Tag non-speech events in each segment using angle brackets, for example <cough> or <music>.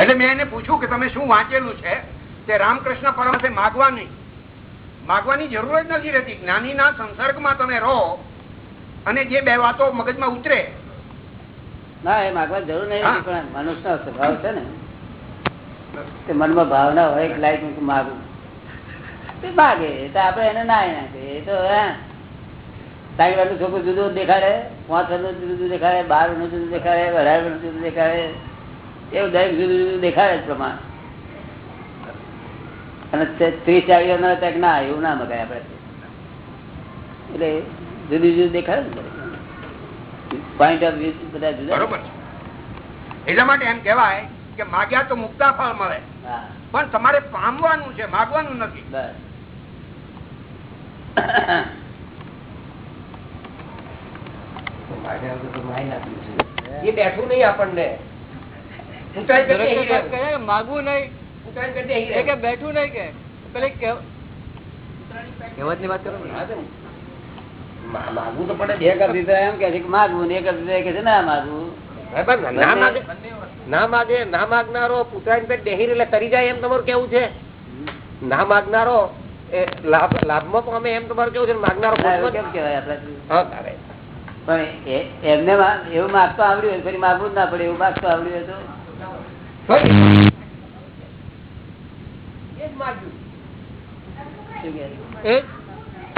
એટલે મેં એને પૂછ્યું કે તમે શું વાંચેલું છે? તે રામકૃષ્ણ પરમસે માગવાની. માગવાની જરૂર જ નથી રહેતી. જ્ઞાનીના સંસર્ગમાં તમે રહો અને જે બે વાતો મગજમાં ઉતરે. ના એ માગવાની જરૂર નહીં પણ મનુષ્યનો સ્વભાવ છે ને. તે મનમાં ભાવના હોય કે લાઈફ હું માગું. તે માગે તો આપણે એને ના એ નાખે. એ તો હે. સાઈ વાળું છોકરું જુદું દેખાડે પાંચ વર્ષનું જુદું જુદું દેખાડે બાર જુદું દેખાડે અઢાર જુદું દેખાડે. એવું દરેક જુદું જુદું દેખાડે જ પ્રમાણ. અને ત્રીસ ચાલીસ ના તક ના એવું ના મગાય આપડે એટલે જુદું જુદું દેખાડે ને પોઈન્ટ ઓફ વ્યૂ બધા જુદા. બરોબર એટલા માટે એમ કહેવાય કે માગ્યા તો મુક્તા ફળ મળે. પણ તમારે પામવાનું છે માગવાનું નથી. બસ. એ બેઠું નહીં આપણને ઊંચાઈ કરતી અહીં રહેવું. માગવું નહીં. કરતી કે બેઠું નહીં કે? પેલી કહેવતની વાત કરો માગવું તો પડે. એક અભિપ્રાય એમ કે છે માગવું ને એક કે છે ના માગવું. ના માગે. ના માગનારો પુતળાની પેટ ડેહીર એટલે તરી જાય એમ તમારું કેવું છે? ના માગનારો એ લાભ લાભમાં પામે એમ તમારું કેવું છે માગનારો એવું કેમ કેવાય આપણાથી? પણ એમને મા- એવું માગતો આવડ્યું હોય ફરી માગવું જ ના પડે એવું માગતો આવડ્યું હોય તો? એ જ માગ્યું. શું કહે? એ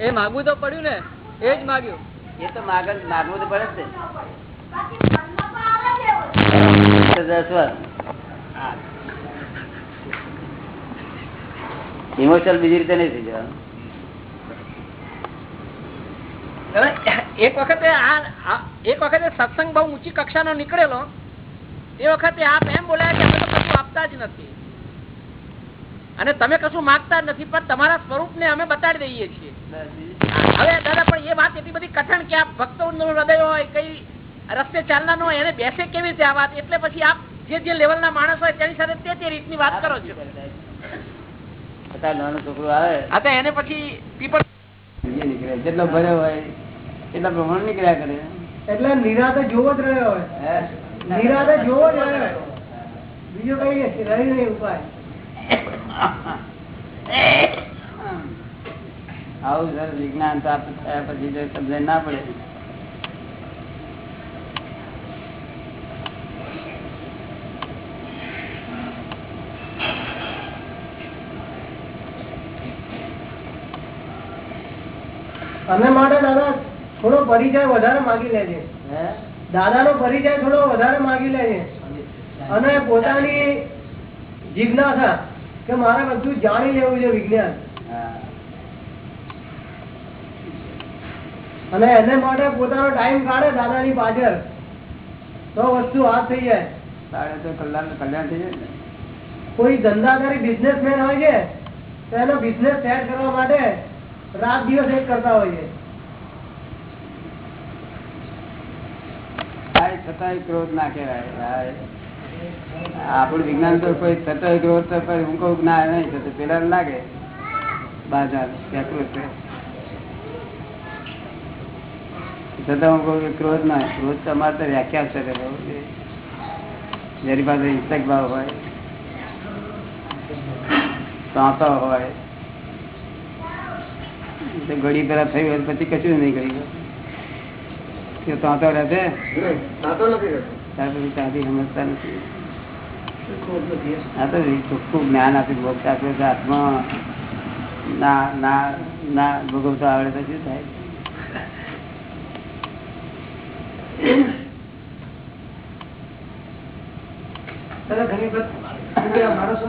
એ માગવું તો પડ્યું ને. એ જ માગ્યું. એ તો માગ માગવું તો પડે ને. ઇમોશનલ બીજી રીતે નહીં થઈ જવાનું. એક વખતે આ- એક વખતે સત્સંગ બહુ ઊંચી કક્ષાનો નીકળેલો તે વખતે આપ એમ બોલ્યા કે અમે તો કશું આપતા જ નથી. અને તમે કશું માગતા નથી પણ તમારા સ્વરૂપને અમે બતાડી દઈએ છીએ. હવે દાદા પણ એ વાત એટલી બધી કઠણ કે આપ ભક્તો હૃદય હોય કઈ રસ્તે ચાલનાર હોય એને બેસે કેવી રીતે આ વાત? એટલે પછી આપ જે જે લેવલના માણસ હોય તેની સાથે તે તે રીતની વાત કરો છો. નાનું છોકરું આવે એને પછી નીકળે જેટલો ભર્યો હોય એટલા પ્રમાણ નીકળ્યા કરે. એટલે નિરાતે જોવો જ રહ્યો હોય? નિરાતે જોવો જ રહ્યો કઈ રહ્યું નહીં ઉપાય. આવું સર વિજ્ઞાન પ્રાપ્ત થયા પછી જો સમજણ ના પડે. અને માટે દાદા થોડો પરિચય વધારે માગી લેજે. હે? દાદાનો પરિચય થોડો વધારે માગી લે અને પોતાની જિજ્ઞાસા કે મારે બધું જાણી લેવું છે વિજ્ઞાન. અને એને માટે પોતાનો ટાઈમ કાઢે દાદાની પાછળ. તો વસ્તુ હાથ થઈ જાય. તો કલ્યાણ કલ્યાણ થઈ જાય કોઈ ધંધાદારી બિઝનેસમેન હોય છે તો એનો બિઝનેસ સેટ કરવા માટે રાત દિવસ એક કરતા હોય છે. આ છતાંય ક્રોધ ના કહેવાય આપણું વિજ્ઞાન તો કોઈ છતાંય ક્રોધ તો હું કહું ના, નહીં થતો પેલા લાગે. ત્યાં ક્રોધ છતાં હું કહું ક્રોધ ના, ક્રોધ તમારે તો વ્યાખ્યા છે જેની પાસે હિંસક ભાવ હોય, સાંતો હોય. ઘડી પેલા થયું હોય પછી કશું નહીં કર્યું કે તાંતો રહે રહેતો. તાર પછી ત્યાંથી સમજતા નથી. આ તો ચોખ્ખું જ્ઞાન આપી ભોગતા આપ્યો આત્મા. ના ના ના ભોગવતો આવડે તો શું થાય?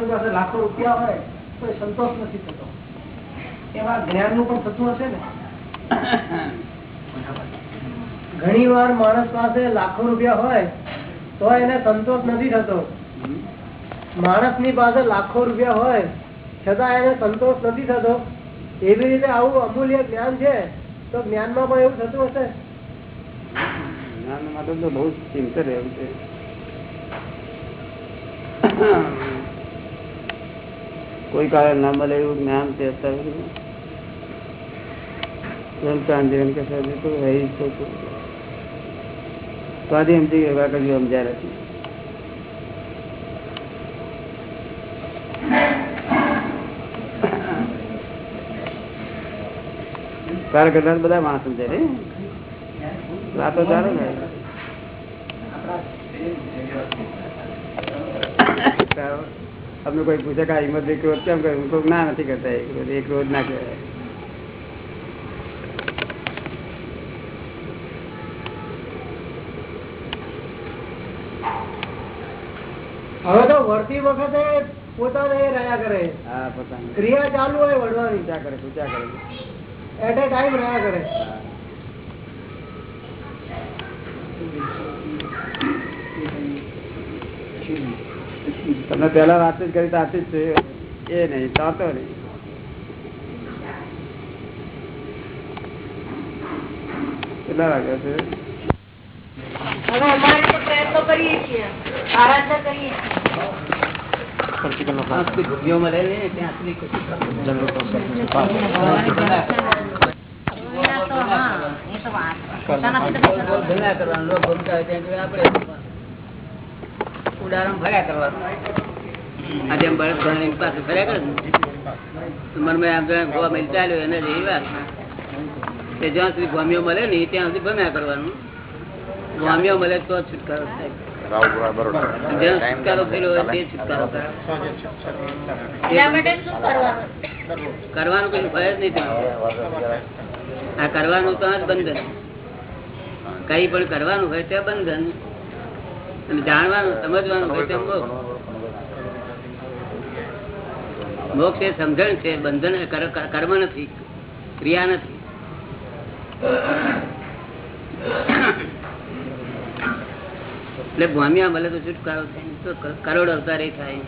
પાસે લાખો રૂપિયા હોય તો સંતોષ નથી થતો. એવા જ્ઞાનનું પણ થતું હશે ને? <laughs> ઘણી વાર માણસ પાસે લાખો રૂપિયા હોય, તો એને સંતોષ નથી થતો. માણસની પાસે લાખો રૂપિયા હોય, છતાં એને સંતોષ નથી થતો. એવી રીતે આવું અમૂલ્ય જ્ઞાન છે, તો જ્ઞાનમાં પણ એવું થતું હશે? જ્ઞાન માટે તો બહુ ચિંતન રહેવું છે. કોઈ કાળે ના મળે એવું જ્ઞાન છે અત્યારે. એમ ચાંદીવન કે સાહેબ તો રહી છે. તો આજે એમ થઈ યોગા કર્યું એમ જયારે તારા કરનાર બધા માણસ સમજે રે વાતો ચાલો ને? અમને કોઈ પૂછે કે હિંમત એક રોજ કેમ કહ્યું ના નથી કરતા એક રોજ ના કહેવાય. વળતી વખતે પોતાને એ રહ્યા કરે. હા પોતાની. ક્રિયા ચાલુ હોય વળવાની પૂજા કરે પૂજા કરે. એટ એ ટાઈમ રહ્યા કરે. તમે પેલા વાત જ કરી આથી જ છે એ નહીં તાતો નહીં. કેટલા વાગ્યા છે? પ્રયત્નો ઉદાહરણ ભર્યા કરવાનું. આજે ભરત ભરણી પાસે ફર્યા કરે મનમાં આમ ગોવા મેં ચાલ્યો એને જેવી વાત કે જ્યાં સુધી ભમ્યો મળે ને ત્યાં સુધી ભમ્યા કરવાનું. ભમ્યો મળે તો છુટકારો કરવાનું? કરવાનું કઈ ભય જ નહીં આ કરવાનું તો જ બંધન. કઈ પણ કરવાનું હોય તે બંધન. અને જાણવાનું સમજવાનું હોય તે મોક્ષ. મોક્ષ એ સમજણ છે બંધન કર- કર- કર્મ નથી ક્રિયા નથી. એટલે ભૂમ્યા મળે તો છુટકારો થાય કરોડ અવતાર એ થાય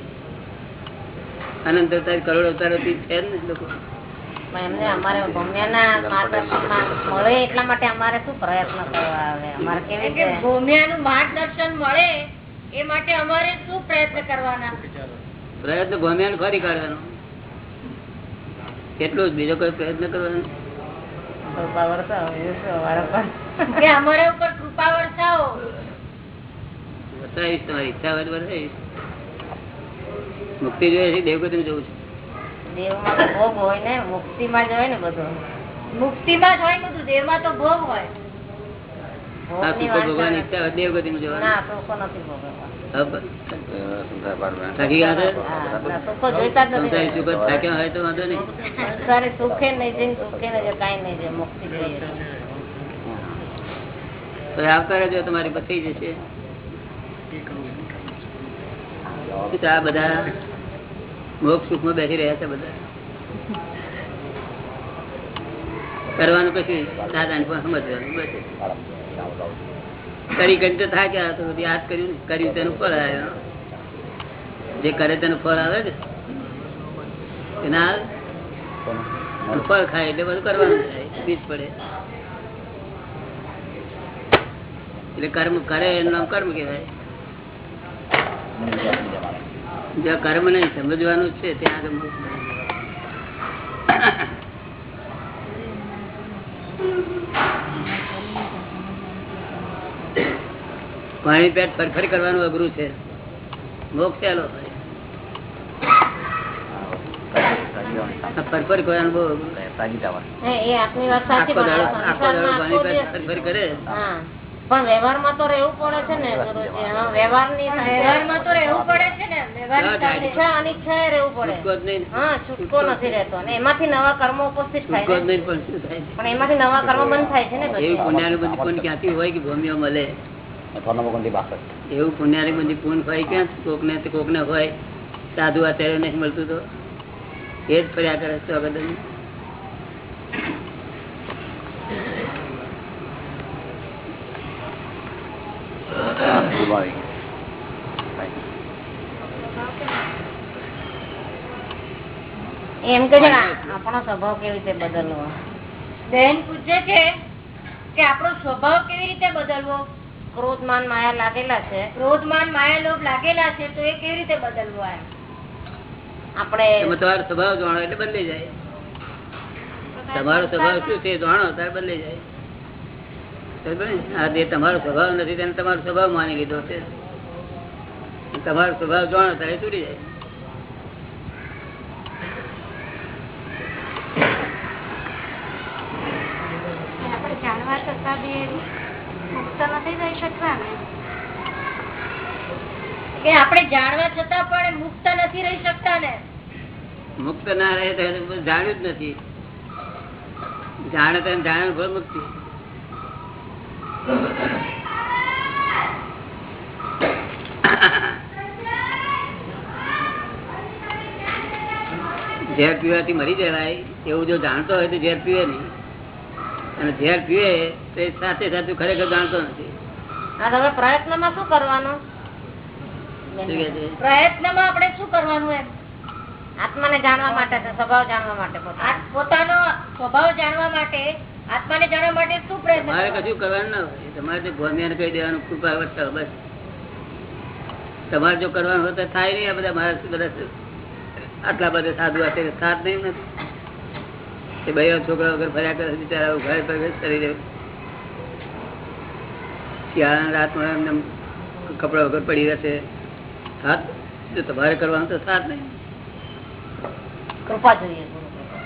અનંત અવતાર કરોડ અવતાર છે જ ને લોકો. એમને અમારે ભૂમિયાના માર્ગદર્શનમાં મળે એટલા માટે અમારે શું પ્રયત્ન કરવા આવે? અમારે કેવી રીતે? ભૂમિયાનું માર્ગદર્શન મળે એ માટે અમારે શું પ્રયત્ન કરવાના? પ્રયત્ન ભૂમ્યા ફરી કાઢવાનો. એટલું જ. બીજો કોઈ પ્રયત્ન કરવાનો? કૃપા વરસાવો? અમારા ઉપર કૃપા વરસાવો. બતાવીશ તમારી ઈચ્છા હોય બતાવીશ મુક્તિ જોઈએ છે દેવગતિ જવું છે. દેવમાં તો ભોગ હોય ને મુક્તિમાં જ હોય ને બધું. જ હોય બધું દેવમાં તો ભોગ હોય. આ ભોગની સુખો ભગવાન ઈચ્છા હોય દેવગતિ ના જવાનું સુખો નથી ભોગવવા. હા, બસ. છે? હા, ના, સુખો જોઈતા જ સંસારી નથી સુખ આ બધા મોક્ષ સુખ બેસી રહ્યા છે બધા. કરવાનું દાદા પણ સમજવાનું કરી કરી તો થાય ગયા તો યાદ કર્યું ને, કર્યું તેનું ફળ આવ્યો જે કરે તેનું ફળ આવે ને એના ફળ ખાય એટલે બધું કરવાનું થાય, બીજ પડે. એટલે કર્મ કરે એનું કર્મ કહેવાય. જ્યાં કર્મ નહીં સમજવાનું છે ત્યાં આગળ પાણી પેટ ફરફર કરવાનું અઘરું છે. મોક્ષ ચાલો ફરફર કરવાનું બહુ અઘરું આખો દાડો પણ પેટ ફરફર કરે. પણ વ્યવહારમાં તો રહેવું પડે છે ને વ્યવહારની વ્યવહારમાં તો રહેવું પડે છે ને વ્યવહારની હા, સાથે. ઈચ્છા અનિચ્છા એ રહેવું પડે. છૂટકો જ નહીં. હા છૂટકો નથી રહેતો. અને એમાંથી નવા કર્મો ઉપસ્થિત થાય છૂટકો જ છે. નહીં પણ શું થાય? પણ એમાંથી નવા કર્મ બંધ થાય છે ને એવું પછી પુણ્યાનું બધી ક્યાંથી હોય કે ભૂમિઓ મળે? એવું પુણ્યાની બધી પૂન હોય ક્યાં? કોક ને કોક ને હોય. સાધુ અત્યારે નથી મળતું તો. એ જ ફર્યા કરે છે વગર નહીં. એમ કે આપણો સ્વભાવ કેવી રીતે બદલવો બેન પૂછે છે કે આપણો સ્વભાવ કેવી રીતે બદલવો ક્રોધ માન માયા લાગેલા છે ક્રોધમાન માયાલોભ લાગેલા છે તો એ કેવી રીતે બદલવો આપણે તમે તમારો સ્વભાવ જાણો એટલે બદલી જાય તમારો સ્વભાવ શું છે જાણો ત્યારે બદલી જાય? આ જે તમારો સ્વભાવ નથી તેને તમારો સ્વભાવ માની લીધો છે. તમારો સ્વભાવ જાણો ત્યારે તૂટી જાય. આપણે જાણવા છતાં પણ મુક્ત નથી રહી શકતા ને. મુક્ત ના રહે તો જાણ્યું જ નથી. જાણે જાણે મુક્તિ. ઝેર પીવાથી મરી જવાય એવું જો જાણતો હોય તો ઝેર પીવે નહીં. અને ઝેર પીવે તો એ સાથે સાથે ખરેખર જાણતો નથી. આ તમે પ્રયત્નમાં શું કરવાનું? પ્રયત્નમાં પ્રયત્નમાં આપણે શું કરવાનું એમ? આત્માને જાણવા માટે સ્વભાવ જાણવા માટે પોતાનો સ્વભાવ જાણવા માટે આત્માને જાણવા માટે શું પ્રયત્ન તમારે કશું કરવાનું ના તમારે તો ભોમિયાને કહી દેવાનું કૃપા વર્તાવો બસ. તમારે જો કરવાનું હોય તો થાય નહીં આ બધા મારા બધા આટલા બધા સાધુ હશે સાથ નહીં નથી. એ બે છોકરા વગર ફર્યા કરે બિચારા ઘર પર કરી દે શિયાળાના રાતમાં એમને કપડા વગર પડી રહેશે. સાથ જો તમારે કરવાનું તો સાથ નહીં. કૃપા જોઈએ ગુરુ કૃપા.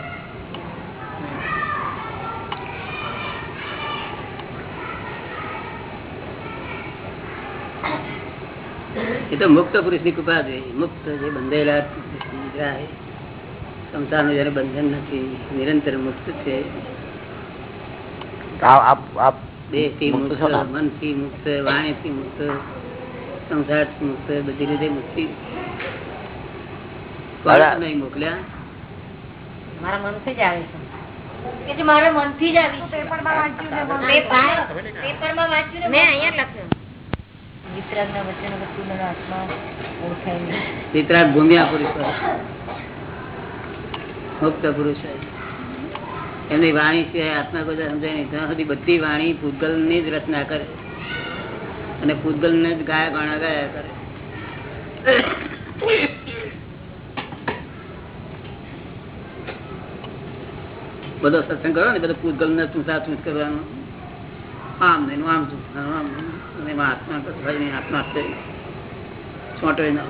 એ તો મુક્ત પુરુષની કૃપા છે. મુક્ત જે જાય સંસારનું જયારે બંધન નથી નિરંતર મુક્ત છે. દેહથી મુક્ત મનથી મુક્ત વાણીથી મુક્ત સંસારથી મુક્ત બધી રીતે મુક્તિ. નહીં મોકલ્યા? મારા મનથી જ આવી છે. કે મારા મનથી જ આવી છે. પેપરમાં વાંચ્યું પેપર- પેપરમાં વાંચ્યું મેં અહીંયા લખ્યું. વિતરાગ ભૂમિયા પુરુષ મુક્ત પુરુષ એમની વાણી સિવાય આત્મા કોઈ સમજાય નહીં. ત્યાં સુધી બધી વાણી પૂતગલની જ રચના કરે. અને પૂતગલ ને જ ગાયા ગાણા ગાયા કરે. બધો સત્સંગ કરો ને, બધો પૂતગલ ને સાચું જ કરવાનું. આમ નહીં આમ. અને એમાં આત્મા કશું નહીં આત્મા છોટો ના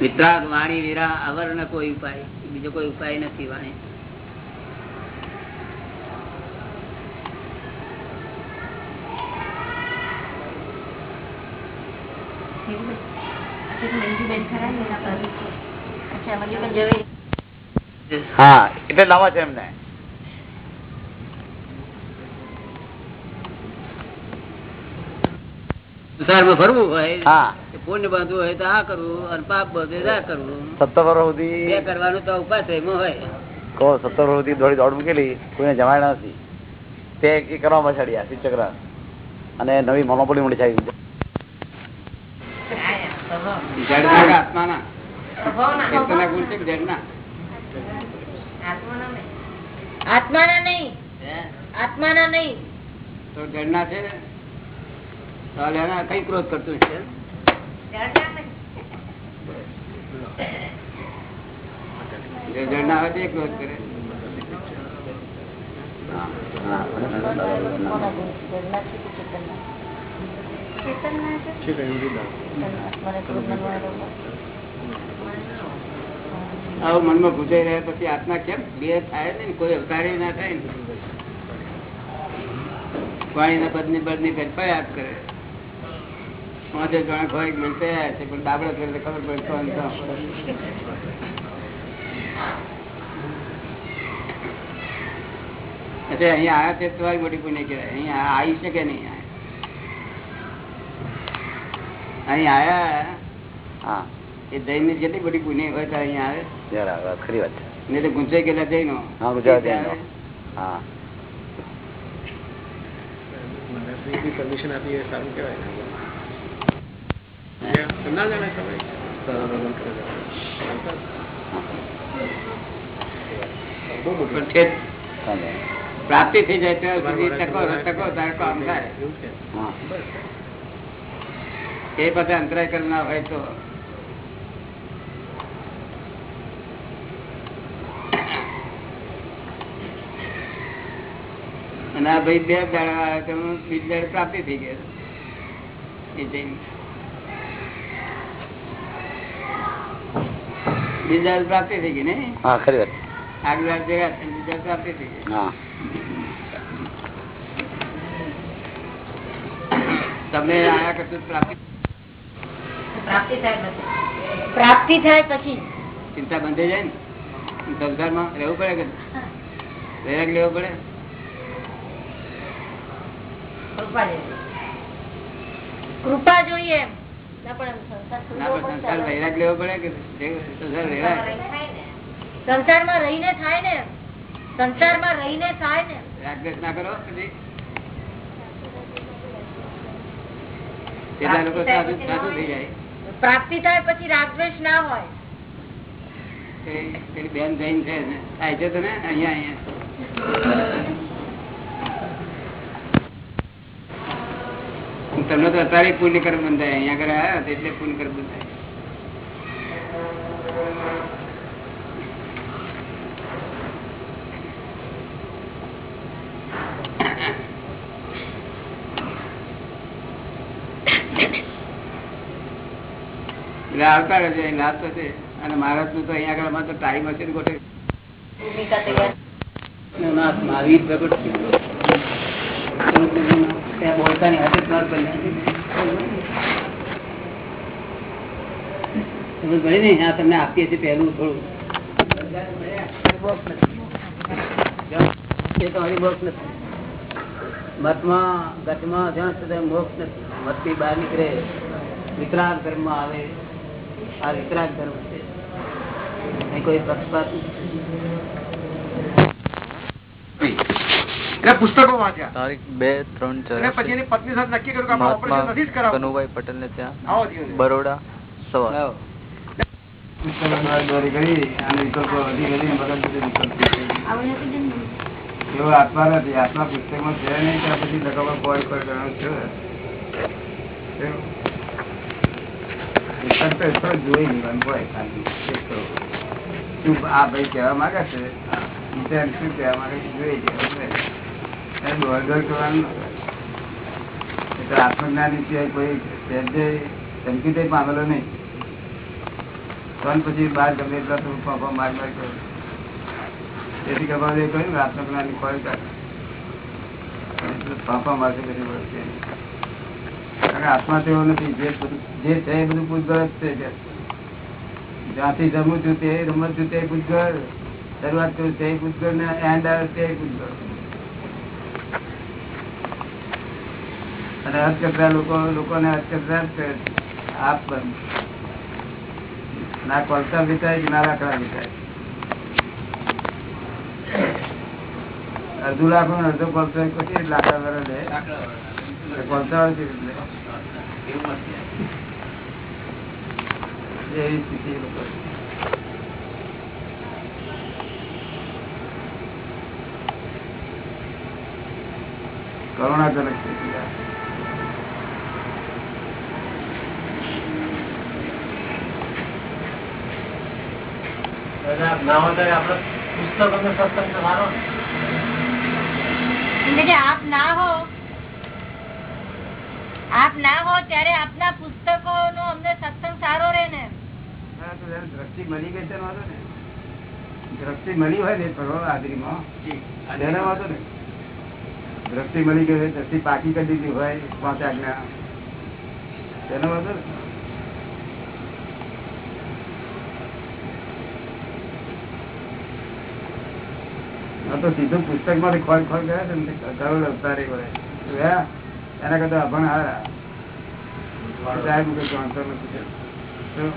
વિતરાગ વાણી વીરા અવર કોઈ ઉપાય. બીજો કોઈ ઉપાય નથી વાણી. હા. એટલે લાવા છે એમને. સંસારમાં ફરવું હોય પુણ્ય બાંધવું હોય તો આ કરવું અને પાપ બાંધવું આ કરવું. સત્તર વર્ષ સુધી કરવાનું તો ઉપાશ્રયમાં હોય. કહો સત્તર વર્ષ સુધી દોડી દોડ મૂકેલી કોઈને જમાય નથી. તે એ કરવા મચાડ્યા શિવચક્ર અને નવી મોનોપોલી મળી કે આત્માના. ગુણ છે આત્માના નહીં. આત્માના નહીં. હે? આત્માના નહીં. તો જડના છે ને? કઈ ક્રોધ કરતું છે? જડના હોય તે ક્રોધ કરે. ચેતનના છે? આવું મનમાં ગુજાઈ રહ્યા પછી આત્મા કેમ? બે થાય ને કોઈ અવતારે ના થાય ને પાણીના બદની બદની કરી. યાદ કરે પાંચે જણા ખોરાક મળતે છે, પણ દાબડો કરે ખબર પડે કોણ. એટલે અહીંયા આવ્યા છે તમારી મોટી પુણ્ય કહેવાય. અહીંયા આવી શકે નહીં અહીં આયા હા. એ જૈનની જેટલી બધી પુણ્ય હોય તો અહીંયા આવે. ખરી વાત છે. નહીં તો ગુંચાઈ ગયેલા જૈનો હા ગુજરાત જૈનો. હા. પરમિશન આપી એ સારું કહેવાય ના. જાણે. પ્રાપ્તિ થઈ જાય ત્યાં સુધી ટકો ટકો થાય. એ બધા અંતરાય કરનાર હોય તો અને આ ભાઈ બે દાડા આવ્યા તો બીજ દાડે પ્રાપ્તિ થઈ ગઈ એ જઈને બીજ દાડે પ્રાપ્તિ થઈ ગઈ ને? હા ખરી વાત. આગળ ભેગા થઈને બીજા પ્રાપ્તિ થઈ જાય હા. તમને આયા કરતું પ્રાપ્તિ? પ્રાપ્તિ થાય પછી. પ્રાપ્તિ થાય પછી. ચિંતા બંધાઈ જાય ને? સંસારમાં રહેવું પડે કે વૈરાગ લેવો પડે કૃપા જોઈએ કૃપા જોઈએ એમ ના પણ સંસાર ના છોડવો પણ પણ સંસાર ચાલે. વૈરાગ લેવો પડે જોઈએ સંસારમાં રહીને થાય ને સંસારમાં રહીને થાય ને કરો પ્રાપ્તિ થાય પછી રાગદ્વેષ ના હોય. બેન જૈન છે ને. થાય છે તને? અહિયાં અહીંયા. તમને તો અત્યારે પુણ્ય કર્મ બંધાય. અહીંયા આગળ આવ્યા એટલે પુણ્ય કર્મ બંધાય. આવતા રહેજો અહીં લાભ થશે અને મહારાજનું તો અહીંયા આગળ અમારે તો ટાઈમ હશે ગોઠે મહાવીર પ્રગટ ત્યાં તમને આપીએ છીએ પહેલું થોડું. મતમાં ગતમાં જ્યાં સુધી મોક્ષ નથી મતથી બહાર નીકળે. વિતરાગ ધર્મ આવે. આ વિતરાગ ધર્મ છે કોઈ પક્ષપાત પુસ્તકો વાંચ્યા. તારીખ બે ત્રણ પછી એની પત્ની સાથે નક્કી કર્યું કે આપણે ઓપરેશન નથી જ કરાવવું. કનુભાઈ પટેલ ને ત્યાં બરોડા સવાર. આત્મા નથી. આત્મા પુસ્તકમાં છે નહીં ત્યાં પછી લગાવવા કોઈ કોઈ કરવાનું છે. જોઈ. શું આ ભાઈ કહેવા માંગે છે? શું કહેવા માંગે છે? જોઈ લેવાનું આત્મજ્ઞાની સિવાય કોઈ દઈ પામેલો નહીં. પણ પછી બહાર ગમે એટલા પાપા માર માર કર્યો તેથી કપાલે કહ્યું કે ખોરી પાપા મારશે કરી વળશે કારણ કે આત્મા તેવો નથી, જે જે છે એ બધું પૂતગળ જ છે જ્યાંથી જમું છું તે રમત છું તે પૂછગર શરૂઆત કરું તે પૂછગર ને એન્ડ આવે તે પૂતગળ અને હસ્તકરા લોકો, લોકોને હસ્તકરા જ ના કોલસા વિચાય અડધું લાખ નો અડધો કોલસો પછી લાકડા વાળો લે. કોલસા વાળો કેવી લે? એવી સ્થિતિ લોકો. કરુણાજનક સ્થિતિ આ. એટલે કે આપ ના હો. આપ ના હો ત્યારે આપના પુસ્તકો નો અમને સત્સંગ સારો રહે ને. તો દ્રષ્ટિ મળી ગઈ છે ને. દ્રષ્ટિ મળી હોય ને ફરવા હાજરીમાં. તેને વાંધો ને. દ્રષ્ટિ મળી ગઈ હોય દ્રષ્ટિ પાકી કરી દીધી હોય પાંચ આજ્ઞા. તેનો વાંધો ને આ તો સીધું પુસ્તકમાંથી ખોલ ખોલ ગયા છે કરોડ અવતારી વળે? એના કરતા અભણ હારા. નથી?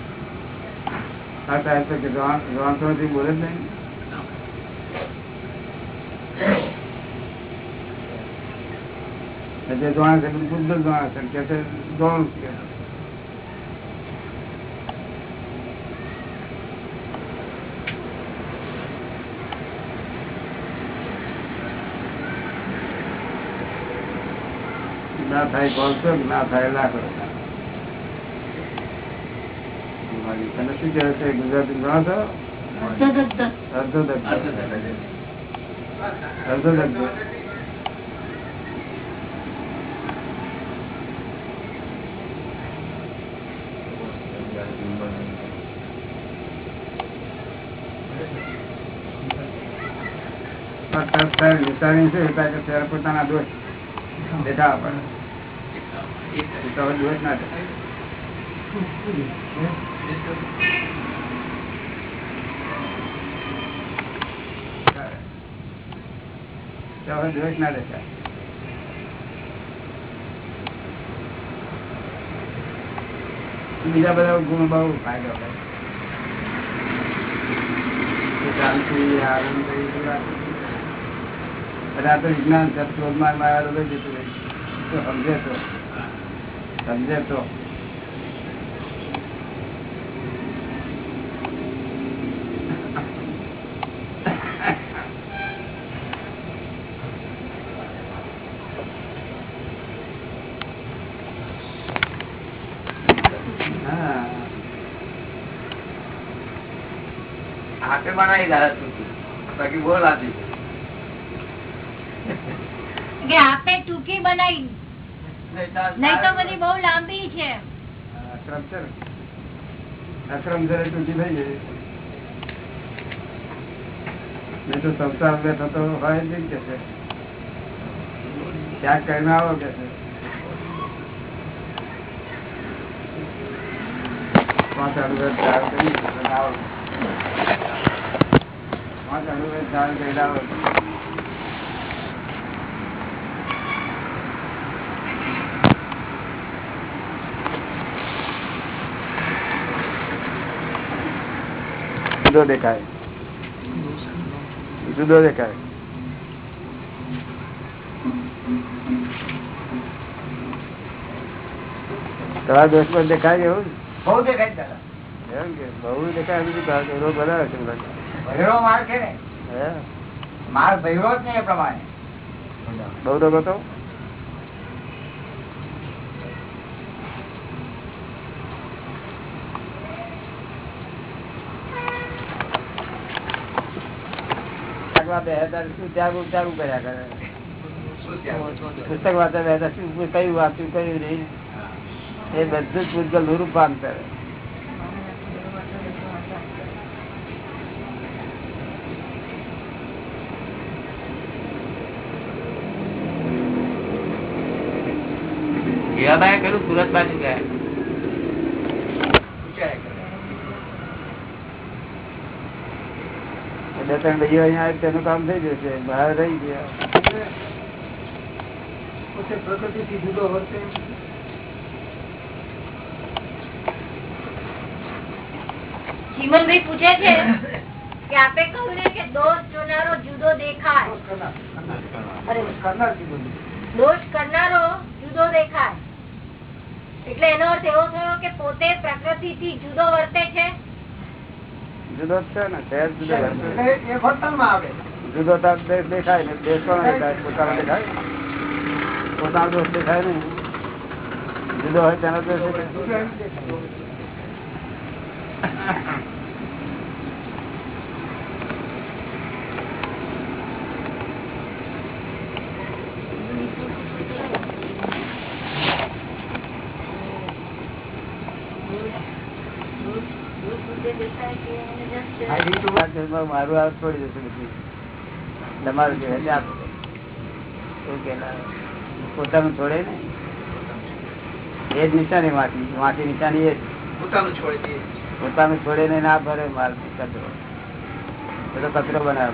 હા સાહેબ બોલે જ નહીં. જે જાણે છે બુદ્ધ જાણે છે કે જાણું કે. ના થાય બોલશો ના થાય લાકડો તને શું કહે છે? ગુજરાતી ગણો છો અર્ધો દગ્ધ નિસારી નિસારી છે? પોતાના દોષ. બેઠા પડે એ તો ના દેખાય તો ના દેખાય બીજા બધા ગુણ બહુ ફાયદો શાંતિ, આનંદ બધા તો વિજ્ઞાનમાં માયા બધું જતું સમજે તો? સમજે તો હા બનાવી દાદા ટૂંકી બાકી બોલ આપી કે આપે ટૂંકી બનાવી નહીં તો બધી બહુ લાંબી છે. આશ્રમ છે ને? જયારે ટૂંકી થઈ જાય. નહીં તો સંસાર બેઠો તો હોય જ કે છે. ક્યાંક કહીને આવો કે છે. પાંચ અનુભવ ચાર કરી આવો. પાંચ અડુવેર ચાર કરી આવો. જુદો દેખાય. જુદો દેખાય. તમારા દોસ્ત પર દેખાય એવું બહુ દેખાય એમ કે બહુ દેખાય. આ એનો બધા છે ભૈરો માર છે ને. હે? માર ભૈરો જ ને એ પ્રમાણે. બહુ દગો તો વાંચવા બેહતા શું ત્યાગ ત્યાગું કર્યા કરે? પુસ્તક વાંચવા બેહતા શું કયું વાંચ્યું કયું નહીં એ બધું જ પૂતગલનું રૂપાંતર. જીવાભાઈ કર્યું સુરત બાજુ ગયા બે ત્રણ ભાઈઓ અહીંયા તેનું કામ થઈ જશે બહાર રહી ગયા. પ્રકૃતિ જુદો વર્તે ચીમનભાઈ પૂછે છે કે આપે કહ્યું ને કે દોષ જોનારો જુદો દેખાય. અરે દોષ કરનારો જુદો દેખાય. એટલે એનો અર્થ એવો થયો કે પોતે પ્રકૃતિ થી જુદો વર્તે છે. જુદો છે ને શહેર જુદો જુદો. દેખાય ને દેશ દેખાય પોતાનો દેખાય. પોતાનો દોષ દેખાય ને જુદો હોય તેનો દોષ દેખાય. આ મારું આ છોડી દેશે બધું તમારું આપો. પોતાનું છોડે ને? એ જ નિશાની માટી. માટી નિશાની એ જ. પોતાનું છોડી દે પોતાનું છોડે ને ના ભરે માલ કચરો. બધો કચરો બનાવે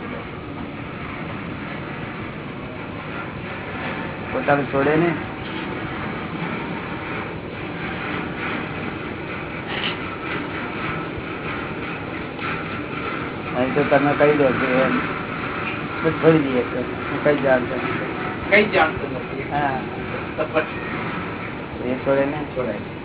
પોતાનું છોડે ને અહીં તો તમે કહી દો કે એમ. છોડી દઈએ તો. હું કઈ જાણતો. કઈ જાણતો નથી. હા. એ છોડે ને? છોડાય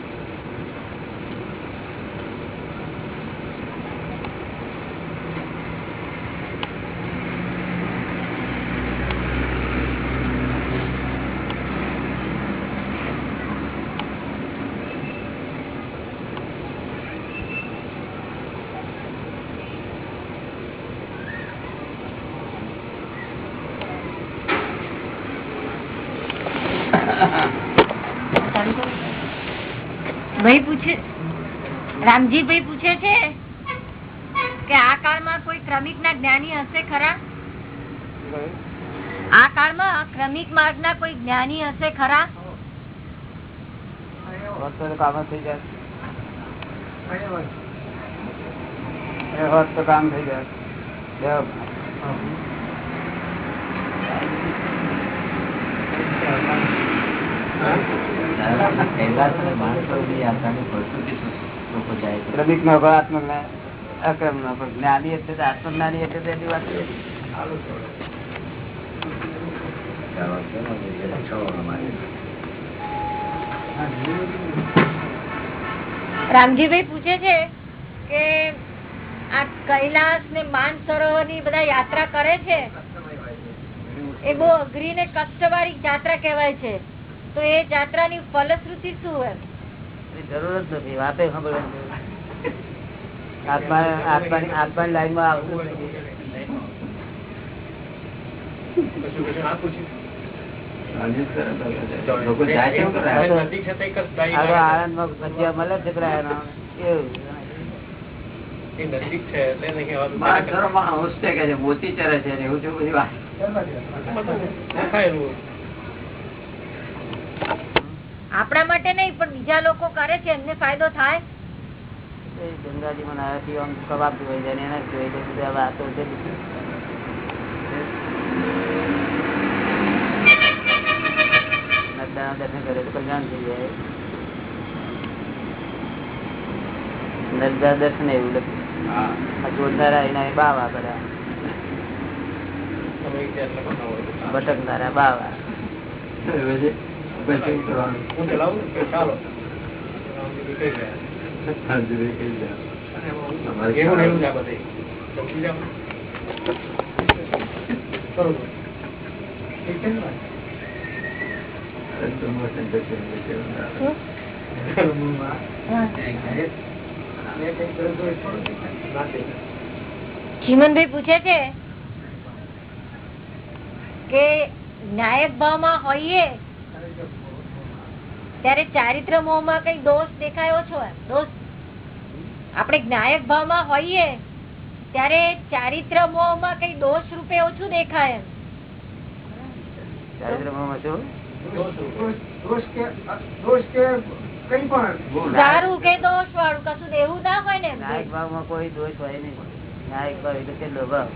ભાઈ પૂછે રામજીભાઈ પૂછે છે કે આ કાળમાં કોઈ ક્રમિક ના જ્ઞાની હશે ખરા? આ કાળમાં ક્રમિક માર્ગ ના કોઈ જ્ઞાની હશે ખરા? કામ થઈ જાય. એ હોત તો કામ ક્રમિક નો આત્મ અક્રમ નો જ્ઞાની એટલે આત્મજ્ઞાની એટલે તેની વાત રામજીભાઈ પૂછે છે કે આ કૈલાસ ને માન સરોવરની બધા યાત્રા કરે છે? એ બહુ અઘરી ને કષ્ટવાળી યાત્રા કહેવાય છે. તો એ યાત્રા ની ફલશ્રુતિ શું એની જરૂર જ નથી વાતે સાંભળવાની આત્માની આત્માની લાઈનમાં આવતું છે છે છે. મોતી ચરે છે એવું જો બધી વાત. આપણા માટે નહીં પણ બીજા લોકો કરે છે એમને ફાયદો થાય. ગંગાજીમાં કબાબ એના બધી વાતો છે બધી. દર્શન કરે તો કલ્યાણ થઈ જાય. નર્મદા દર્શન એવું લખ્યું આ જોડનારા એના બાવા બધા. ભટકનારા બાવા. ચીમનભાઈ પૂછે છે કે ન્યાયક ભાવમાં હોઈએ ત્યારે ચારિત્ર મોહમાં કઈ દોષ દેખાયો છો? દોષ. આપણે જ્ઞાયક ભાવમાં હોઈએ ત્યારે ચારિત્ર મોહમાં કઈ દોષ રૂપે ઓછું દેખાય એમ. ચારિત્રમાં શું? સારું કે દોષ વાળું કશું એવું ના હોય ને નાયક ભાવમાં કોઈ દોષ હોય નહીં. નાયક ભાવ એટલે કેટલો ભાવ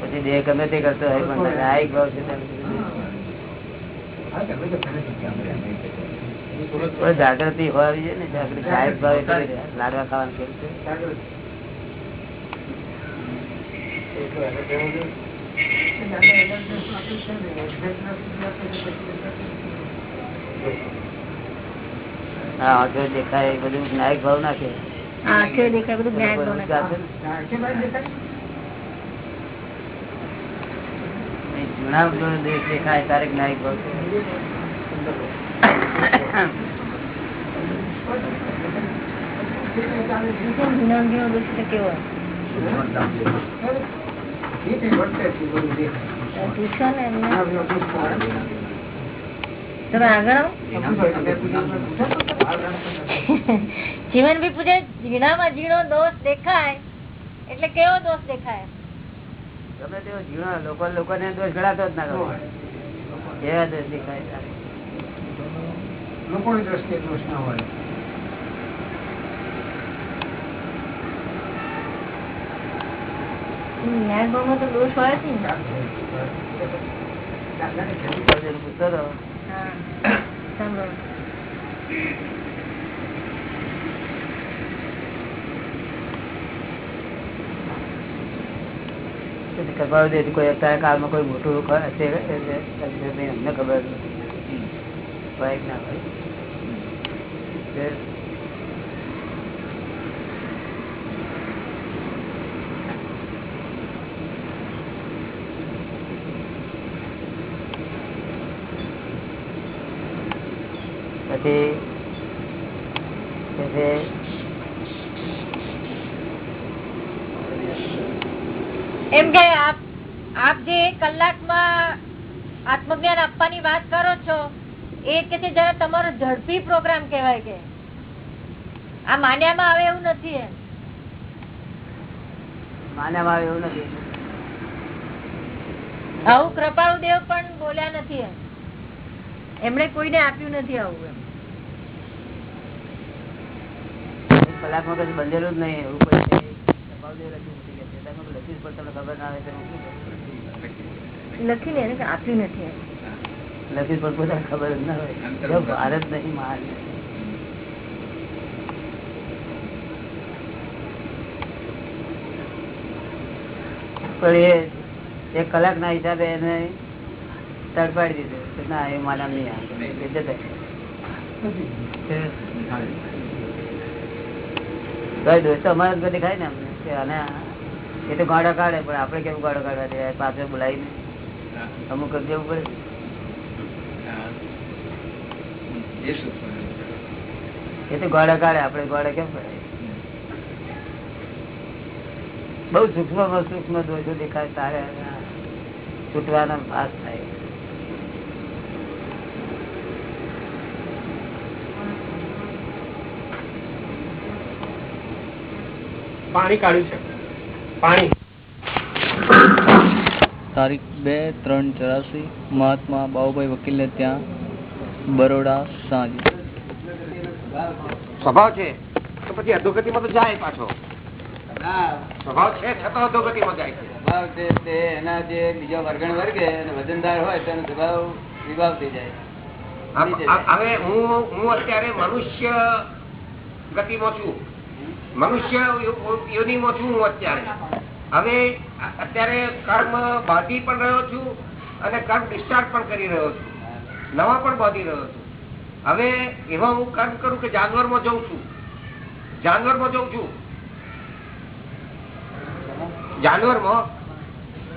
પછી દેહ ગમે તે કરતો હોય પણ નાયક ભાવ છે જાગૃતિ હોવી જોઈએ ને જાગૃતિ સાહેબ ભાવે લાડવા ખાવાનું કેમ છે? છે. આંખો દેખાય બધું નાયક ભાવ નાખે. આંખે દેખાય બધું જ્ઞાન ભાવ ઊંચા છે ને. નહીં, જૂના જો દેશ દેખાય તારે નાયક ભાવ છે ઝીણો ઝીણો દોષ એટલે કેવો પૂછો ને એમને તમે આગળ આવો જીવનભાઈ પૂછે ઝીણામાં ઝીણો દોષ દેખાય એટલે કેવો દોષ દેખાય? ગમે તેવો ઝીણો લોકો લોકોને દોષ ગણાતો જ ના ગમે. એવા દોષ દેખાય લોકોની દ્રષ્ટિએ દોષ ના હોય. ન્યાય ભાવમાં તો દોષ હોય જ ને. કોઈ અત્યારે કાળમાં કોઈ મોટું અમને ખબર. હોય ના હોય પછી કે છે એમ કે આપ આપ જે એક કલાકમાં આત્મજ્ઞાન આપવાની વાત કરો છો એ કે છે જરા તમારો ઝડપી પ્રોગ્રામ કહેવાય કે. આ માન્યામાં આવે એવું નથી એમ. માન્યામાં આવે એવું નથી. આવું કૃપાળુ દેવ પણ બોલ્યા નથી એમ. એમણે કોઈને આપ્યું નથી આવું એમ. કલાકમાં કશું બંધેલું જ નહીં એવું કોઈ લખ્યું પણ તમને ખબર ના આવે તો હું શું કરું? કે આપ્યું નથી. લખી પણ પોતાને ખબર જ ના હોય ભારત નહીં મહાન પણ એ એક કલાક ના હિસાબે એને તડપાડી દીધું. કે ના એ મારા નહીં આવે. કઈ દોસ્તો અમારે દેખાય ને અમને? કે આને એ તો ગાડા કાઢે પણ આપણે કેવું ગાડો કાઢવા દે? પાછળ બોલાવીને. અમુક જ જવું પડે એ તો ગોળા કાઢે આપડે ગોળા કેમ પડે બઉ સૂક્ષ્મ સૂક્ષ્મ દોષો દેખાય તારે. છૂટવાના ભાગ થાય. પાણી કાઢ્યું છે. પાણી. તારીખ બે ત્રણ ચોરાસી મહાત્મા બાબુભાઈ વકીલને ત્યાં બરોડા સાંજ. સ્વભાવ છે? તો પછી અધોગતિમાં તો જાય પાછો. સ્વભાવ છે છતાં અધોગતિમાં જાય છે. સ્વભાવ છે તે એના જે બીજા વર્ગણ વર્ગે અને વજનદાર હોય તેનો સ્વભાવ વિભાવ થઈ જાય હવે હું હું અત્યારે મનુષ્ય ગતિમાં છું. મનુષ્ય યોનિમાં છું હું અત્યારે. હવે અત્યારે કર્મ બાંધી પણ રહ્યો છું અને કર્મ ડિસ્ચાર્જ પણ કરી રહ્યો છું. નવા પણ બાંધી રહ્યો છું. હવે એવા હું કર્મ કરું કે જાનવરમાં જઉં છું. જાનવરમાં જઉં છું. જાનવરમાં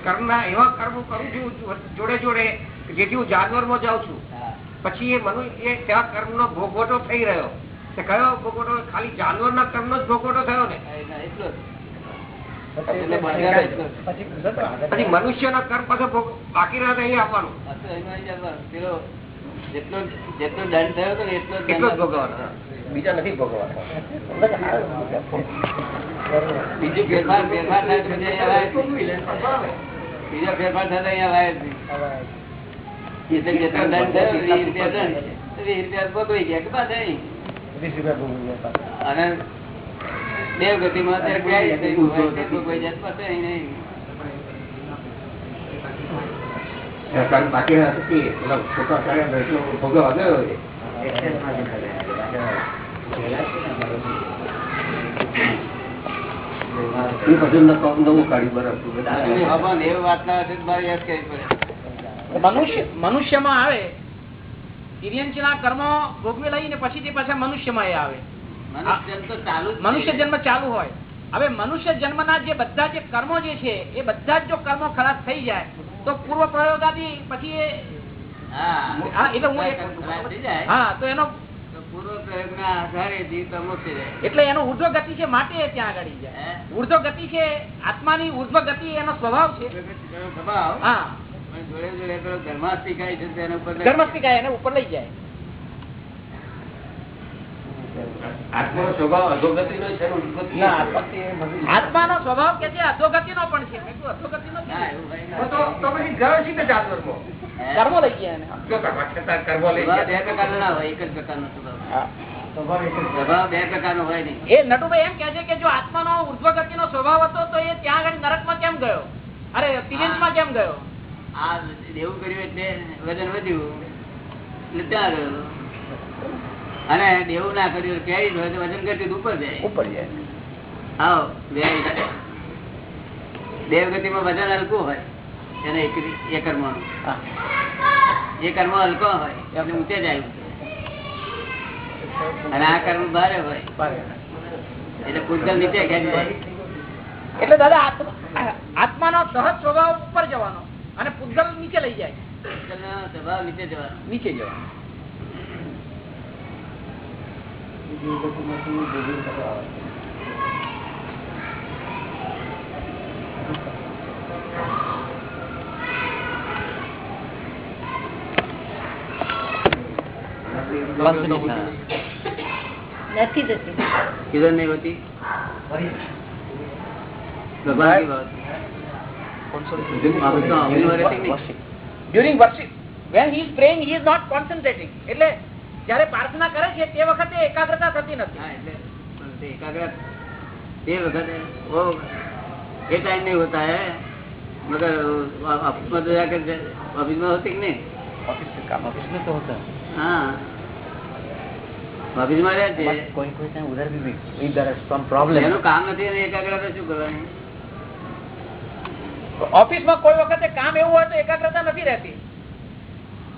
કર્મના એવા કર્મ કરું છું જોડે જોડે જેથી હું જાનવરમાં જાઉં છું. પછી એ મનુષ્ય એ ત્યાં કર્મનો ભોગવટો થઈ રહ્યો. કયો ભોગવટો? ખાલી જાનવરના કર્મનો જ ભોગવટો થયો ને. એટલો જ. એટલે બળગાડે એટલો જ. પછી મનુષ્યનો કર્મ પાસે બાકી રહ્યો આપવાનું જેટલો જેટલો દંડ થયો હતો ને એટલો એટલો જ ભોગવવાનો. બીજા નથી ભોગવવાનો. બીજું ફેરફાર ફેરફાર થાય તો પછી. બીજો ફેરફાર થતા અહીંયા. એટલે જેટલો દંડ થયો વીસ રૂપિયા દંડ. તો વીસ રૂપિયા ભોગવી ગયા. અને દેવ ગતિમાં અત્યારે. બાકી રહ્યા છોકરા કર્યા ભોગવવા ગયો મનુષ્ય મનુષ્યમાં આવે તિર્યંચના કર્મો ભોગવી લઈને પછી તે પાછા મનુષ્યમાં એ આવે. મનુષ્ય જન્મ ચાલુ હોય. હવે મનુષ્ય જન્મના જે બધા જે કર્મો જે છે એ બધા જ જો કર્મો ખરાબ થઈ જાય તો પૂર્વ પ્રયોગાથી પછી એ એટલે એનો ઉર્ધ્વ ગતિ છે માટે ત્યાં આગળ જાય. ઉર્ધ્વ ગતિ છે આત્માની ઉર્ધ્વ ગતિ એનો સ્વભાવ છે. સ્વભાવ? હા. પણ જોડે જોડે પેલો ધર્માસ્તિકાય છે તેના ઉપર ધર્મસ્તિકા એને ઉપર લઈ જાય. આત્માનો સ્વભાવ અધોગતિનો છે ને સ્વભાવ કે છે અધોગતિ નો પણ છે. ના, તો પછી ગયો ને? કર્મો લઈ ગયા કર્મો લઈ સ્વભાવ બે પ્રકારનો ના હોય એક જ પ્રકારનો સ્વભાવ. સ્વભાવ બે પ્રકારનો હોય નહીં. એ નટુભાઈ એમ કે છે કે જો આત્માનો ઉર્ધ્વ નો સ્વભાવ હતો તો એ ત્યાં આગળ નરકમાં કેમ ગયો? અરે તિર્યંશમાં કેમ ગયો? આ દેવું કર્યું એટલે વજન વધ્યું. એટલે ત્યાં ગયો. અને દેવું ના કર્યું કેરી હોય તો વજન ઘટ્યું ઉપર જાય. ઉપર જાય. આવો દેવગતિ માં વજન હલકું હોય એને એ કર્મનું એ કર્મ હલકો હોય એમને ઊંચે જાય અને આ કર્મ ભારે હોય. એટલે પૂતગલ નીચે ખેંચી. જાય એટલે દાદા આત્મા- આત્માનો સહજ સ્વભાવ ઉપર જવાનો. અને પૂતગલ નીચે લઈ જાય. સ્વભાવ નીચે જવાનો. નીચે જવાનો. નથી થતી. કિધર નહીં હોતી? ભગવાન during worship when he is praying he is not concentrating એટલે જ્યારે પ્રાર્થના કરે છે તે વખતે એકાગ્રતા થતી નથી हाँ, એટલે પણ તે एकाग्र તે वक्त वो ये टाइम नहीं होता है मगर ऑफिस में तो जाकर ऑफिस में होते कि नहीं ऑफिस से काम ऑफिस में तो होता है हाँ ऑफिस में રહે છે बट कोई कोई टाइम उधर भी if there is some problem એનું કામ નથી અને એકાગ્રતા શું કરવાની ઓફિસમાં કોઈ વખતે કામ એવું હોય તો એકાગ્રતા નથી રહેતી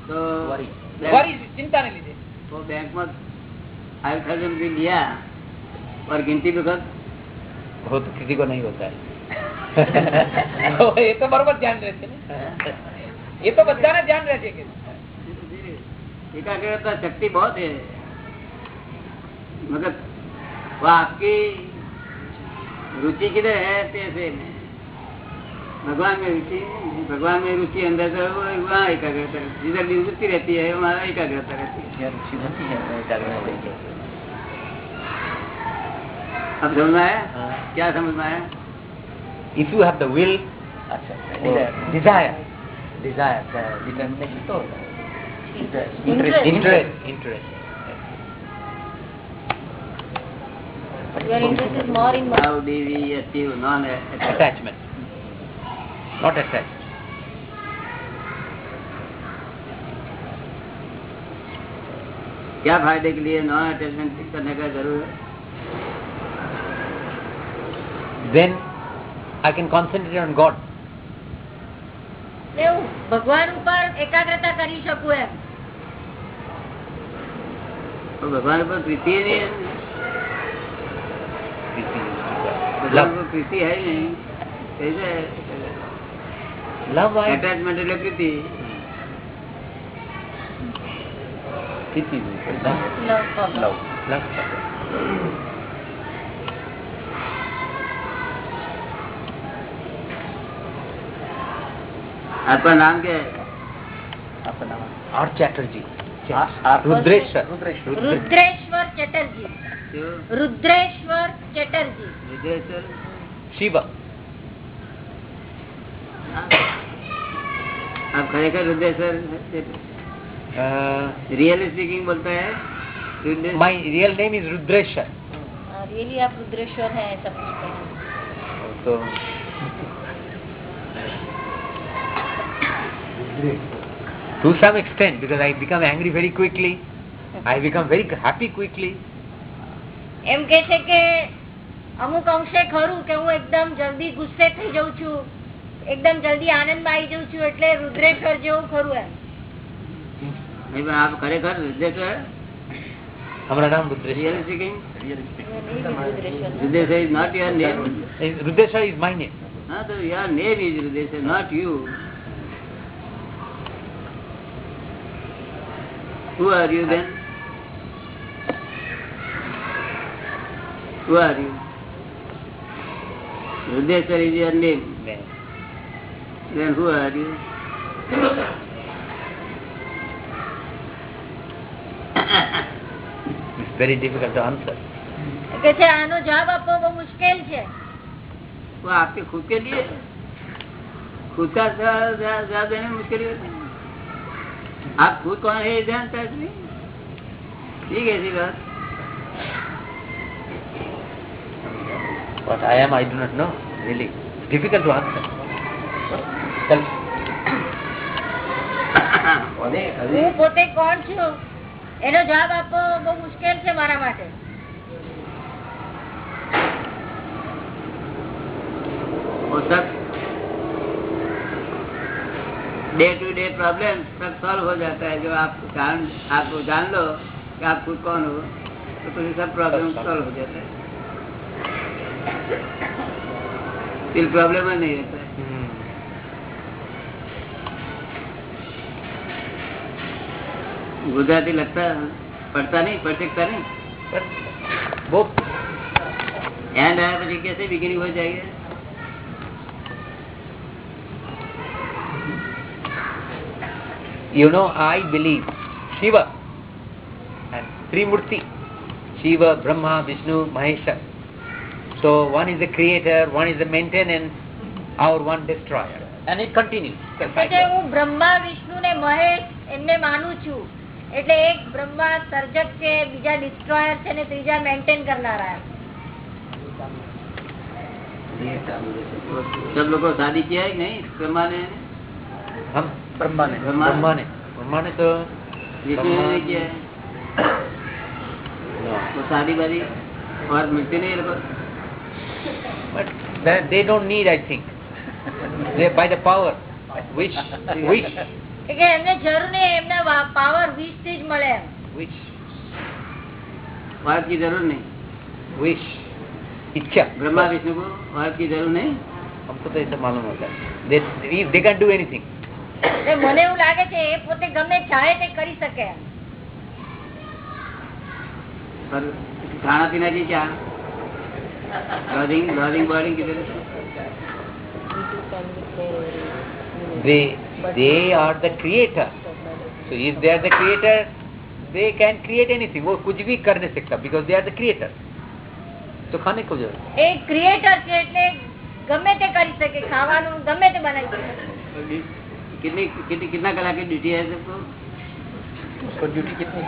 તો Worry. વરી ચિંતાને લીધે तो बैंक में फाइव थाउजेंड रुपये लिया और गिनती वक्त वो तो किसी को नहीं होता है એ તો બરોબર ધ્યાન રહે છે ને એ તો બધાને ધ્યાન રહે છે કે एकाग्रता शक्ति बहुत है मगर वो आपकी रुचि किधर है कैसे भगवान में रुचि नहीं। भगवान में रुचि अंदर तो वो- वहाँ एकाग्रता रहती है। जिधर निवृत्ति रहती है वहाँ एकाग्रता रहती है यार रुचि होती है मैं एकाग्रता नहीं कहते अब समझ में आया हाँ। क्या समझ में आया if you have the will अच्छा डिजायर डिजायर डिटर्मिनेशन तो Interest. Interest interest Your interest is more in money. How do we achieve non attachment not attached क्या फायदे के लिए नॉन अटैचमेंट करने का जरूर है then I can concentrate on God એટલે હું ભગવાન ઉપર એકાગ્રતા કરી શકું એમ तो भगवान पर प्रीति ही नहीं है Priti is required. भगवान love पर प्रीति है ही नहीं कैसे love I अटैचमेंट એટલે પ્રીતિ Priti is required. love Love for God. love love for God. आपका नाम क्या है आपका नाम R Chatterjee What Rudreshwar was Rudreshwar Rudreshwar Chatterjee क्यों રુદ્રેશ્વર ચેટર્જી विजयेश्वर शिव आप खरेखर रुद्रेश्वर uh, रियली स्पीकिंग बोलता है Rudreshwar my real name is Rudreshwar really आप रुद्रेश्वर हैं ऐसा पूछते हैं तो to some extent because I become angry very quickly I become very happy quickly એમ કે છે કે અમુક અંશે ખરું કે હું એકદમ જલ્દી ગુસ્સે થઈ જાઉં છું એકદમ જલ્દી આનંદમાં આવી જઉં છું એટલે રુદ્રેશ્વર જેવું ખરું એમ. આપ Rudreshwar? Rudreshwar. Is my name Then who are you? it's very difficult to answer કે છે આનો જવાબ આપવો બહુ મુશ્કેલ છે वो आपके खुद के लिए खुद का जवाब जवाब- जवाब देने में मुश्किल होती है आप खुद कौन है ये जानता है नहीं ठीक है ऐसी बात what I am I do not know really it's difficult to answer Tell. હું પોતે કોણ છું એનો જવાબ આપવો બહુ મુશ્કેલ છે મારા માટે वो सब डे टू डे प्रॉब्लम सब सॉल्व हो जाता है जो आप जान आप जान लो कि आप खुद कौन हो तो फिर सब प्रॉब्लम सॉल्व हो जाता है फिर प्रॉब्लम ही नहीं रहता है ગુજરાતી લખતા પડતા નહીં પરફેક્ટતા નહીં એન્ડ આવ્યા પછી કેસે બિગિનિંગ હોય જાય You know, I believe Shiva and Trimurti Shiva, Brahma, Vishnu, Mahesha. So one is the creator, one is the maintainer, our one destroyer. And it continues. હું બ્રહ્મા વિષ્ણુ ને મહેશ એમને માનું છું એટલે એક બ્રહ્મા સર્જક છે બીજા ડિસ્ટ્રોયર છે ને ત્રીજા મેન્ટેન કરનારા सब लोग को शादी किया है कि नहीं ब्रह्मा ने हम ब्रह्मा ने ब्रह्मा- ब्रह्मा ने ब्रह्मा ने तो विष्णु ने नहीं किया है तो शादी वादी और मिलती नहीं है लोग but they, they don't need I think. They by the power, wish, wish, કે એમને જરૂર નહીં એમના પાવર વીસ થી જ મળે એમ wish, औरत की जरूर नहीं wish, इच्छा. ब्रह्मा विष्णु को औरत की जरूर नहीं हमको तो ऐसा मालूम होता है. They they can do anything. એટલે મને એવું લાગે છે એ પોતે ગમે ચાહે તે કરી શકે એમ पर खाना पीना की क्या लॉजिंग लॉजिंग बॉर्डिंग किधर They they are the creator. So if they are the creator, they can create anything. वो कुछ भी कर नहीं सकता because they are the creator. तो खाने को जो એ ક્રિએટર છે એટલે ગમે તે કરી શકે ખાવાનું ગમે તે બનાવી શકે कितनी कितनी कितना कलाक की ड्यूटी है सबको उसको ड्यूटी कितनी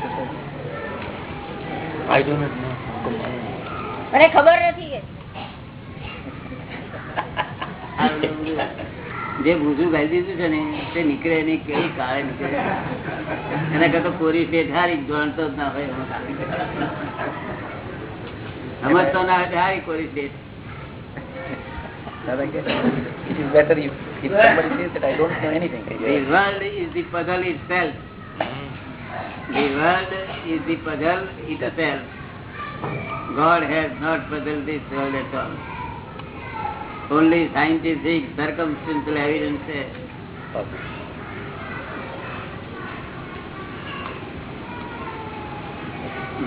आई डोंट नो મને ખબર નથી કે જે ભૂજું ગાઈ દીધું છે ને તે નીકળે નહીં કઈ કાળે નીકળે એના કરતા કોરી હારી જાણતો જ ના હોય સમજતો ના હોય હારી કોરી state It is better if, if somebody says that I don't know anything. The world is the puzzle itself. The world is the puzzle itself. God has not puzzled this world at all. Only scientific, circumstantial evidence है।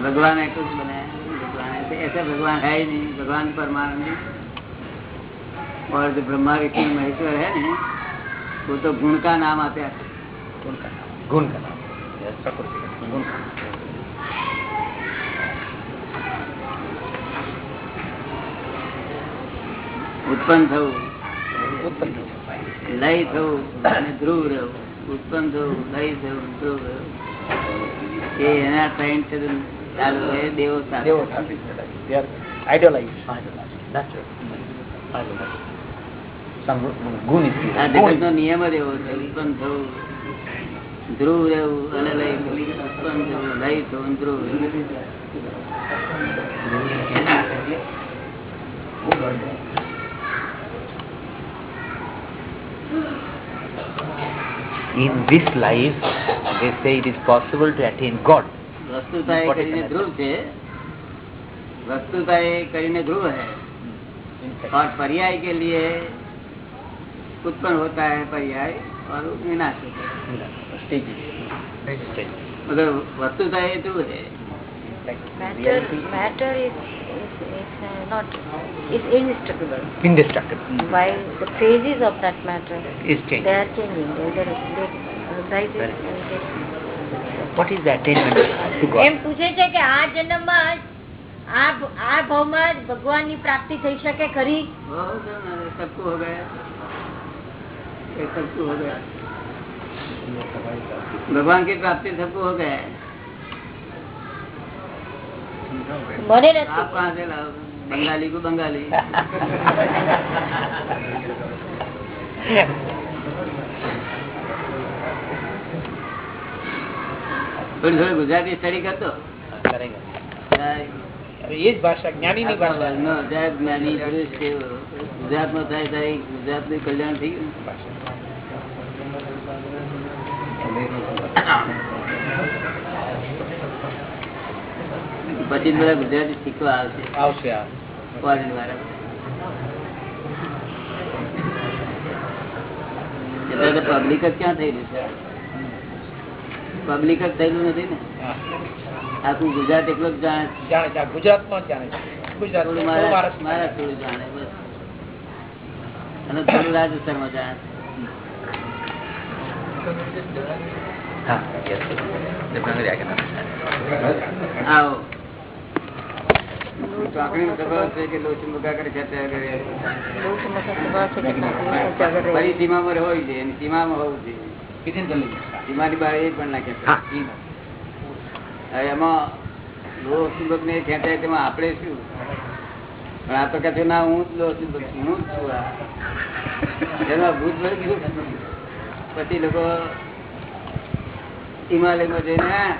भगवान है कुछ बनाया भगवान ऐसे ऐसा भगवान है ही नहीं भगवान परमानंद और जो ब्रह्मा विष्णु महेश्वर है ना वो तो गुण का नाम आते हैं। गुण का गुण का नाम। प्रकृति का गुण का नाम. ઉત્પન્ન થવું. લય થવું અને ધ્રુવ રહેવું. ઉત્પન્ન થવું લય થવું ધ્રુવ રહેવું. એ એના છે ચાલુ દેવો નો નિયમ જ એવો છે ઉત્પન્ન થવું ધ્રુવ રહેવું અને લય ઉત્પન્ન થવું લય થવું ધ્રુવ રહેવું. In this life, they say it is possible to attain God. વસ્તુતા એ કરીને ધ્રુવ છે वस्तुता ये કરીને ध्रुव है और पर्याय के लिए उत्पन्न होता है पर्याय और विनाश होता है मगर वस्तुता ये ध्रुव है Matter, matter is, is, is uh, not, is indestructible. Indestructible. While the phases of that matter, Is changing. they are changing. They, they, they rises Very- and get What is the attainment to God? એમ પૂછે છે કે આ જન્મમાં જ આ ભ- આ ભાવમાં જ ભગવાનની પ્રાપ્તિ થઈ શકે ખરી बहुत है ना, सबको हो गया ये सबको हो गया भगवान की प्राप्ति सबको हो गया है મને નથી બંગાલી કો બંગાલી થોડી થોડી ગુજરાતી સ્ટડી કરતો એ જ ભાષા જ્ઞાની ની ભાષા જ્ઞાની ગુજરાત માં થાય ત્યારે ગુજરાત નું કલ્યાણ થઈ ગયું પછી બધા ગુજરાતી શીખવા આવશે. આવશે ફોરેન વાળા. પબ્લિક જ ક્યાં થયેલું છે? પબ્લિક જ થયેલું નથી ને? આખું ગુજરાત એકલું જ જાણે ગુજરાતમાં જાણે ગુજરાત થોડું જાણે બસ. અને થોડું રાજસ્થાનમાં જાણે. હા. આવો. ચોકડીનો સ્વભાવ છે કે લોચી મુકા કરે ખેંચાયા કરે બહુ સમસ્યા સ્વભાવ છે કેટલાક ઉજાગર રહે. ફરી સીમામાં હોવી જોઈએ એની સીમામાં હોવું જોઈએ સીમાની બહાર એ પણ ના એમાં લો ચુંબક ને ખેંચાય તેમાં આપણે શું? પણ આ તો કહે છે ના હું જ લો ચુંબક છું હું જ છું આ. એમાં ભૂત ભરી પછી લોકો હિમાલયમાં જઈને "હા,